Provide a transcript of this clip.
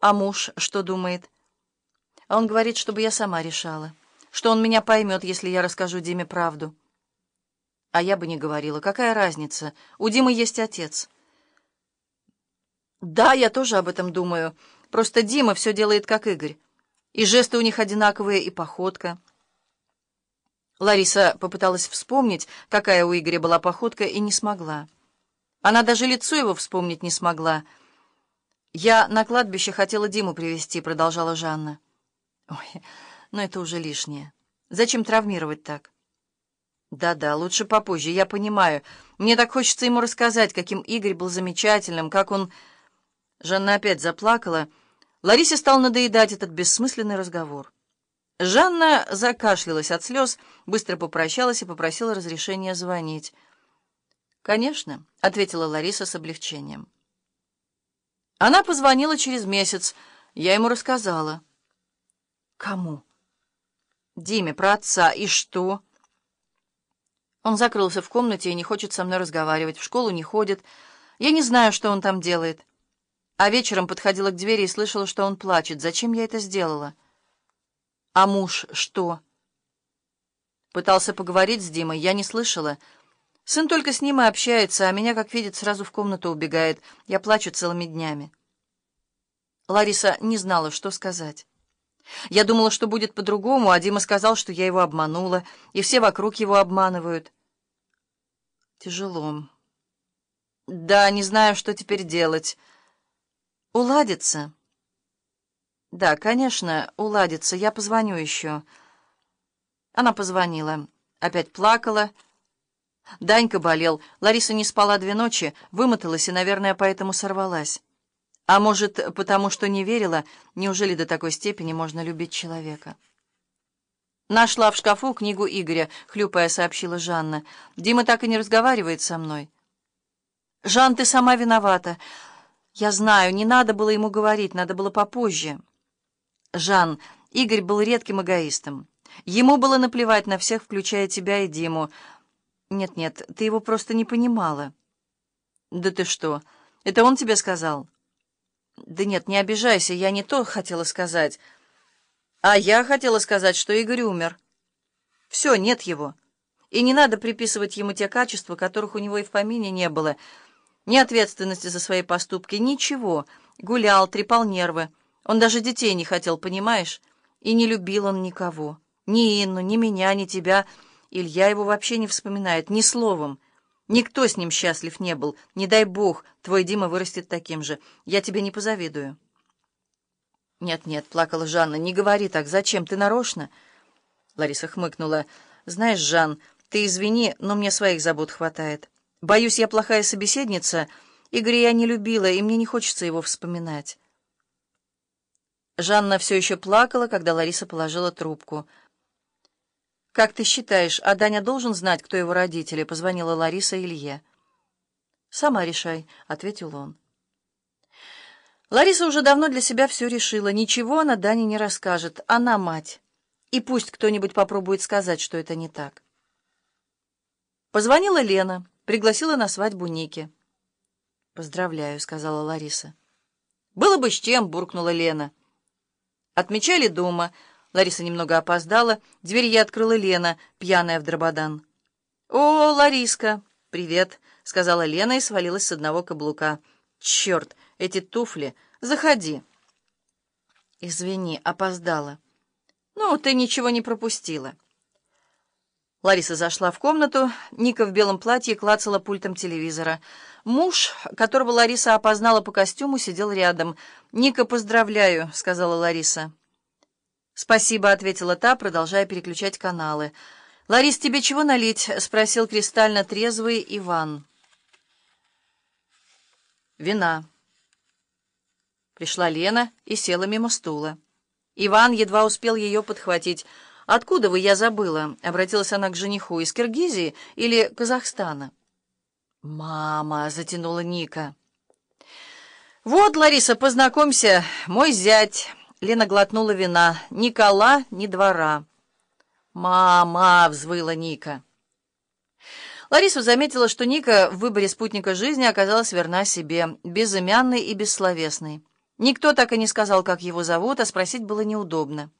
А муж что думает? А он говорит, чтобы я сама решала, что он меня поймет, если я расскажу Диме правду. А я бы не говорила. Какая разница? У Димы есть отец. Да, я тоже об этом думаю. Просто Дима все делает, как Игорь. И жесты у них одинаковые, и походка. Лариса попыталась вспомнить, какая у Игоря была походка, и не смогла. Она даже лицо его вспомнить не смогла. «Я на кладбище хотела Диму привести, продолжала Жанна. «Ой, но это уже лишнее. Зачем травмировать так?» «Да-да, лучше попозже, я понимаю. Мне так хочется ему рассказать, каким Игорь был замечательным, как он...» Жанна опять заплакала. Ларисе стал надоедать этот бессмысленный разговор. Жанна закашлялась от слез, быстро попрощалась и попросила разрешения звонить. «Конечно», — ответила Лариса с облегчением. Она позвонила через месяц. Я ему рассказала. «Кому?» «Диме, про отца. И что?» Он закрылся в комнате и не хочет со мной разговаривать, в школу не ходит. Я не знаю, что он там делает. А вечером подходила к двери и слышала, что он плачет. Зачем я это сделала? А муж что? Пытался поговорить с Димой, я не слышала. Сын только с ним и общается, а меня, как видит, сразу в комнату убегает. Я плачу целыми днями. Лариса не знала, что сказать. Я думала, что будет по-другому, а Дима сказал, что я его обманула, и все вокруг его обманывают. Тяжело. Да, не знаю, что теперь делать. Уладится? Да, конечно, уладится. Я позвоню еще. Она позвонила. Опять плакала. Данька болел. Лариса не спала две ночи, вымоталась и, наверное, поэтому сорвалась. А может, потому что не верила, неужели до такой степени можно любить человека? «Нашла в шкафу книгу Игоря», — хлюпая сообщила Жанна. «Дима так и не разговаривает со мной». «Жан, ты сама виновата. Я знаю, не надо было ему говорить, надо было попозже». «Жан, Игорь был редким эгоистом. Ему было наплевать на всех, включая тебя и Диму. Нет-нет, ты его просто не понимала». «Да ты что? Это он тебе сказал?» «Да нет, не обижайся, я не то хотела сказать». А я хотела сказать, что Игорь умер. Все, нет его. И не надо приписывать ему те качества, которых у него и в помине не было. Ни ответственности за свои поступки, ничего. Гулял, трепал нервы. Он даже детей не хотел, понимаешь? И не любил он никого. Ни Инну, ни меня, ни тебя. Илья его вообще не вспоминает, ни словом. Никто с ним счастлив не был. Не дай бог, твой Дима вырастет таким же. Я тебе не позавидую. «Нет-нет», — плакала Жанна, — «не говори так. Зачем? Ты нарочно?» Лариса хмыкнула. «Знаешь, Жан, ты извини, но мне своих забот хватает. Боюсь, я плохая собеседница. Игоря я не любила, и мне не хочется его вспоминать». Жанна все еще плакала, когда Лариса положила трубку. «Как ты считаешь, а Даня должен знать, кто его родители?» — позвонила Лариса Илье. «Сама решай», — ответил он. Лариса уже давно для себя все решила. Ничего она Дане не расскажет. Она мать. И пусть кто-нибудь попробует сказать, что это не так. Позвонила Лена, пригласила на свадьбу Ники. «Поздравляю», — сказала Лариса. «Было бы с чем», — буркнула Лена. Отмечали дома. Лариса немного опоздала. Дверь ей открыла Лена, пьяная в дрободан. «О, Лариска, привет», — сказала Лена и свалилась с одного каблука. «Черт!» эти туфли. Заходи». «Извини, опоздала». «Ну, ты ничего не пропустила». Лариса зашла в комнату. Ника в белом платье клацала пультом телевизора. Муж, которого Лариса опознала по костюму, сидел рядом. «Ника, поздравляю», — сказала Лариса. «Спасибо», — ответила та, продолжая переключать каналы. «Ларис, тебе чего налить?» — спросил кристально трезвый Иван. «Вина». Пришла Лена и села мимо стула. Иван едва успел ее подхватить. «Откуда вы, я забыла?» — обратилась она к жениху. «Из Киргизии или Казахстана?» «Мама!» — затянула Ника. «Вот, Лариса, познакомься, мой зять!» Лена глотнула вина. «Никола, ни двора». «Мама!» — взвыла Ника. Лариса заметила, что Ника в выборе спутника жизни оказалась верна себе, безымянной и бессловесной. Никто так и не сказал, как его зовут, а спросить было неудобно.